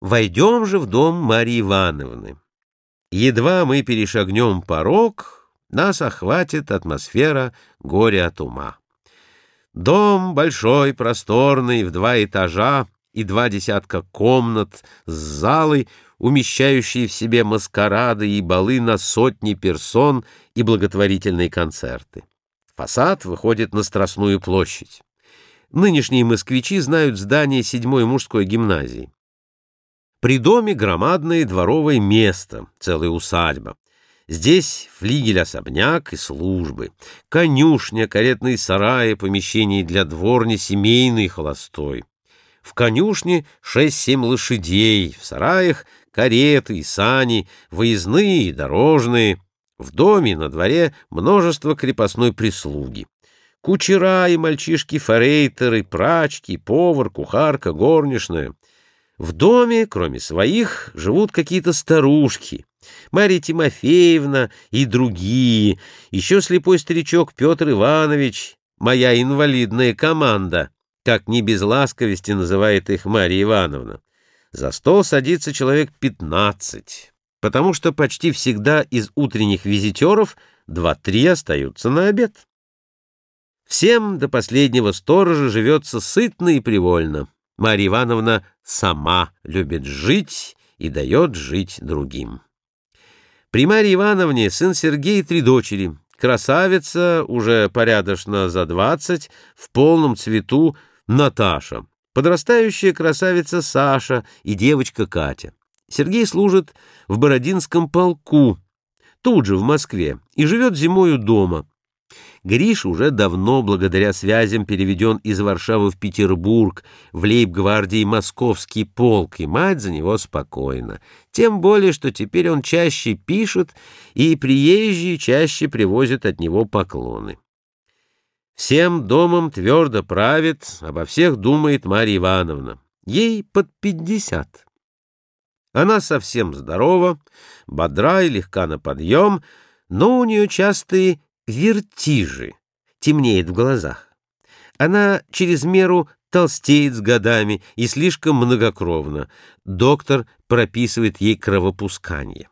Войдем же в дом Марьи Ивановны. Едва мы перешагнем порог, нас охватит атмосфера горя от ума. Дом большой, просторный, в два этажа и два десятка комнат с залой, умещающие в себе маскарады и балы на сотни персон и благотворительные концерты. Фасад выходит на Страстную площадь. Нынешние москвичи знают здание седьмой мужской гимназии. При доме громадное дворовое место, целая усадьба. Здесь флигель-особняк и службы, конюшня, каретные сараи, помещения для дворни, семейный и холостой. В конюшне шесть-семь лошадей, в сараях кареты и сани, выездные и дорожные. В доме на дворе множество крепостной прислуги. Кучера и мальчишки-форейтеры, прачки, повар, кухарка, горничная — в доме, кроме своих, живут какие-то старушки. Марья Тимофеевна и другие, еще слепой старичок Петр Иванович, моя инвалидная команда, как не без ласковости называет их Марья Ивановна. За стол садится человек пятнадцать, потому что почти всегда из утренних визитеров два-три остаются на обед. Всем до последнего сторожа живется сытно и привольно. Марья Ивановна сама любит жить и дает жить другим. При Марье Ивановне сын Сергей и три дочери. Красавица, уже порядочно за двадцать, в полном цвету Наташа. Подрастающая красавица Саша и девочка Катя. Сергей служит в Бородинском полку, тут же, в Москве, и живет зимою дома. Гриш уже давно, благодаря связям, переведен из Варшавы в Петербург, в лейб-гвардии Московский полк, и мать за него спокойна. Тем более, что теперь он чаще пишет, и приезжие чаще привозят от него поклоны. Всем домом твердо правит, обо всех думает Марья Ивановна. Ей под пятьдесят. Она совсем здорова, бодра и легка на подъем, но у нее частые вертижи, темнеет в глазах. Она через меру толстеет с годами и слишком многокровно. Доктор прописывает ей кровопускание.